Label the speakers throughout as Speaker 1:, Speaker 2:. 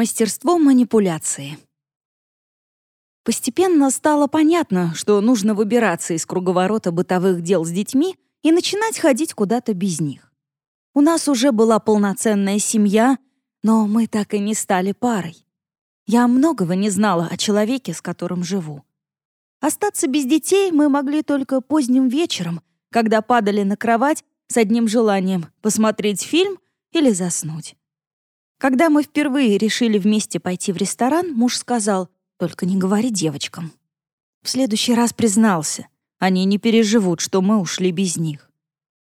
Speaker 1: Мастерство манипуляции. Постепенно стало понятно, что нужно выбираться из круговорота бытовых дел с детьми и начинать ходить куда-то без них. У нас уже была полноценная семья, но мы так и не стали парой. Я многого не знала о человеке, с которым живу. Остаться без детей мы могли только поздним вечером, когда падали на кровать с одним желанием посмотреть фильм или заснуть. Когда мы впервые решили вместе пойти в ресторан, муж сказал, «Только не говори девочкам». В следующий раз признался, они не переживут, что мы ушли без них.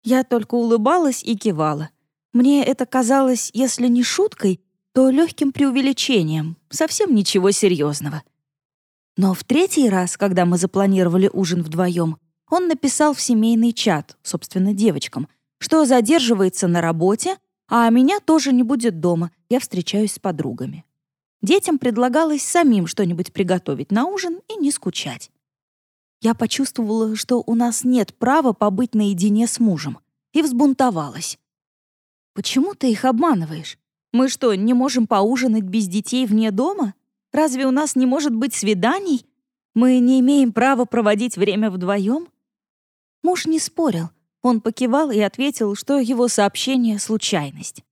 Speaker 1: Я только улыбалась и кивала. Мне это казалось, если не шуткой, то легким преувеличением, совсем ничего серьезного. Но в третий раз, когда мы запланировали ужин вдвоем, он написал в семейный чат, собственно, девочкам, что задерживается на работе, а меня тоже не будет дома, я встречаюсь с подругами. Детям предлагалось самим что-нибудь приготовить на ужин и не скучать. Я почувствовала, что у нас нет права побыть наедине с мужем, и взбунтовалась. «Почему ты их обманываешь? Мы что, не можем поужинать без детей вне дома?» Разве у нас не может быть свиданий? Мы не имеем права проводить время вдвоем? Муж не спорил. Он покивал и ответил, что его сообщение — случайность.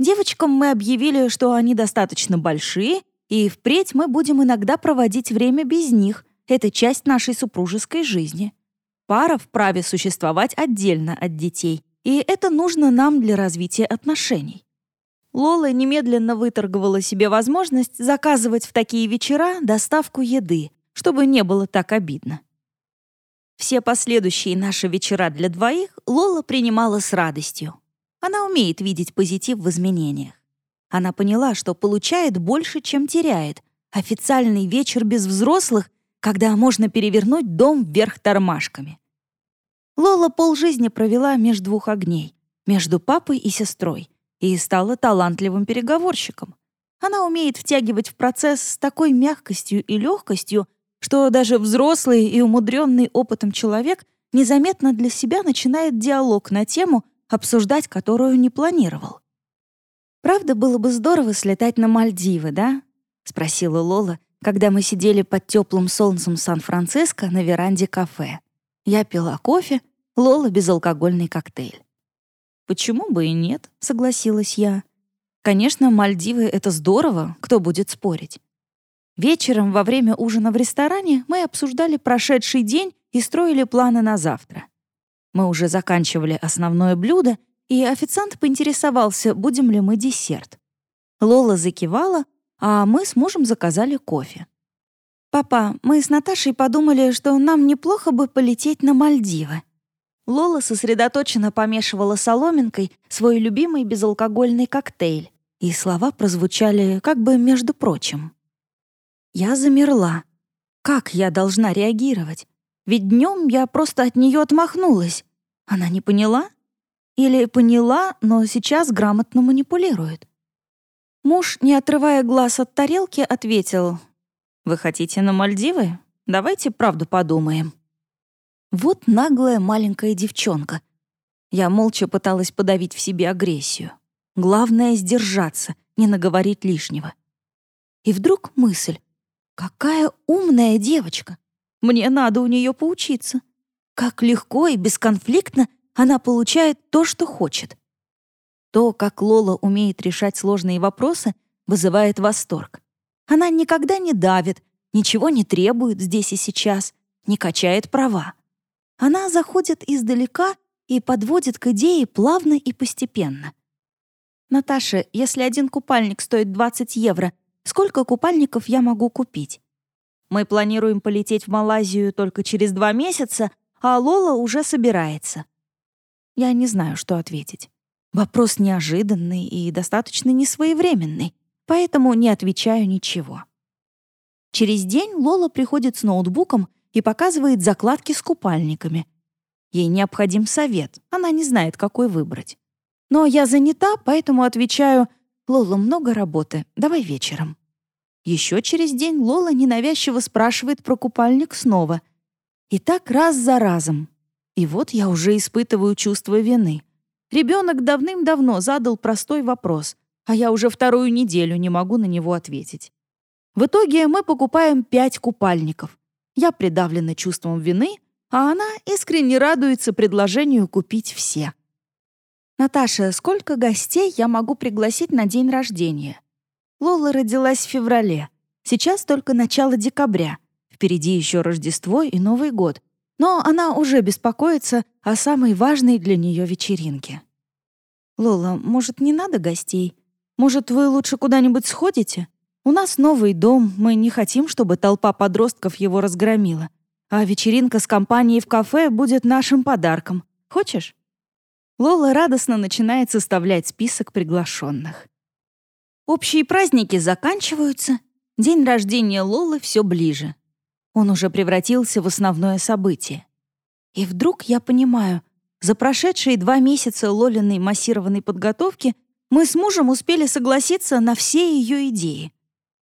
Speaker 1: Девочкам мы объявили, что они достаточно большие, и впредь мы будем иногда проводить время без них. Это часть нашей супружеской жизни. Пара вправе существовать отдельно от детей, и это нужно нам для развития отношений. Лола немедленно выторговала себе возможность заказывать в такие вечера доставку еды, чтобы не было так обидно. Все последующие наши вечера для двоих Лола принимала с радостью. Она умеет видеть позитив в изменениях. Она поняла, что получает больше, чем теряет. Официальный вечер без взрослых, когда можно перевернуть дом вверх тормашками. Лола полжизни провела между двух огней, между папой и сестрой, и стала талантливым переговорщиком. Она умеет втягивать в процесс с такой мягкостью и легкостью, что даже взрослый и умудренный опытом человек незаметно для себя начинает диалог на тему, обсуждать которую не планировал. «Правда, было бы здорово слетать на Мальдивы, да?» — спросила Лола, когда мы сидели под теплым солнцем Сан-Франциско на веранде кафе. Я пила кофе, Лола — безалкогольный коктейль. «Почему бы и нет?» — согласилась я. «Конечно, Мальдивы — это здорово, кто будет спорить?» Вечером во время ужина в ресторане мы обсуждали прошедший день и строили планы на завтра. Мы уже заканчивали основное блюдо, и официант поинтересовался, будем ли мы десерт. Лола закивала, а мы с мужем заказали кофе. «Папа, мы с Наташей подумали, что нам неплохо бы полететь на Мальдивы», Лола сосредоточенно помешивала соломинкой свой любимый безалкогольный коктейль, и слова прозвучали как бы между прочим. Я замерла. Как я должна реагировать? Ведь днем я просто от нее отмахнулась. Она не поняла? Или поняла, но сейчас грамотно манипулирует? Муж, не отрывая глаз от тарелки, ответил, «Вы хотите на Мальдивы? Давайте правду подумаем». Вот наглая маленькая девчонка. Я молча пыталась подавить в себе агрессию. Главное — сдержаться, не наговорить лишнего. И вдруг мысль. Какая умная девочка! Мне надо у нее поучиться. Как легко и бесконфликтно она получает то, что хочет. То, как Лола умеет решать сложные вопросы, вызывает восторг. Она никогда не давит, ничего не требует здесь и сейчас, не качает права. Она заходит издалека и подводит к идее плавно и постепенно. «Наташа, если один купальник стоит 20 евро, сколько купальников я могу купить?» Мы планируем полететь в Малайзию только через два месяца, а Лола уже собирается. Я не знаю, что ответить. Вопрос неожиданный и достаточно несвоевременный, поэтому не отвечаю ничего. Через день Лола приходит с ноутбуком и показывает закладки с купальниками. Ей необходим совет, она не знает, какой выбрать. Но я занята, поэтому отвечаю «Лола, много работы, давай вечером». Еще через день Лола ненавязчиво спрашивает про купальник снова. И так раз за разом. И вот я уже испытываю чувство вины. Ребенок давным-давно задал простой вопрос, а я уже вторую неделю не могу на него ответить. В итоге мы покупаем пять купальников. Я придавлена чувством вины, а она искренне радуется предложению купить все. «Наташа, сколько гостей я могу пригласить на день рождения?» Лола родилась в феврале. Сейчас только начало декабря. Впереди еще Рождество и Новый год. Но она уже беспокоится о самой важной для нее вечеринке. «Лола, может, не надо гостей? Может, вы лучше куда-нибудь сходите? У нас новый дом, мы не хотим, чтобы толпа подростков его разгромила. А вечеринка с компанией в кафе будет нашим подарком. Хочешь?» Лола радостно начинает составлять список приглашенных. Общие праздники заканчиваются, день рождения Лолы все ближе. Он уже превратился в основное событие. И вдруг я понимаю, за прошедшие два месяца Лолиной массированной подготовки мы с мужем успели согласиться на все ее идеи.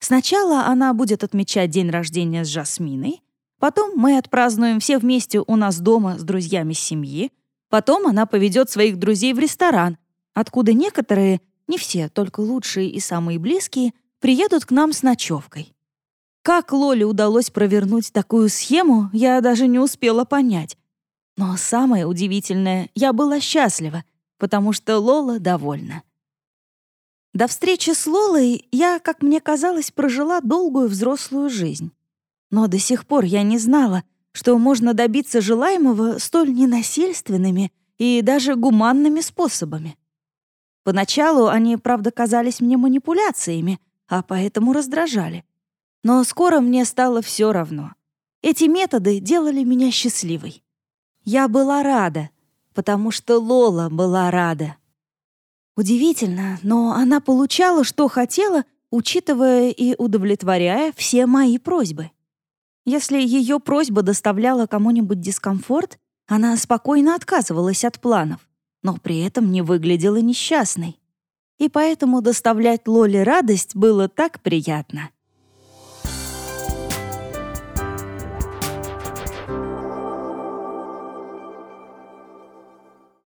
Speaker 1: Сначала она будет отмечать день рождения с Жасминой, потом мы отпразднуем все вместе у нас дома с друзьями семьи, Потом она поведет своих друзей в ресторан, откуда некоторые, не все, только лучшие и самые близкие, приедут к нам с ночевкой. Как Лоле удалось провернуть такую схему, я даже не успела понять. Но самое удивительное, я была счастлива, потому что Лола довольна. До встречи с Лолой я, как мне казалось, прожила долгую взрослую жизнь. Но до сих пор я не знала, что можно добиться желаемого столь ненасильственными и даже гуманными способами. Поначалу они, правда, казались мне манипуляциями, а поэтому раздражали. Но скоро мне стало все равно. Эти методы делали меня счастливой. Я была рада, потому что Лола была рада. Удивительно, но она получала, что хотела, учитывая и удовлетворяя все мои просьбы. Если ее просьба доставляла кому-нибудь дискомфорт, она спокойно отказывалась от планов, но при этом не выглядела несчастной. И поэтому доставлять Лоле радость было так приятно.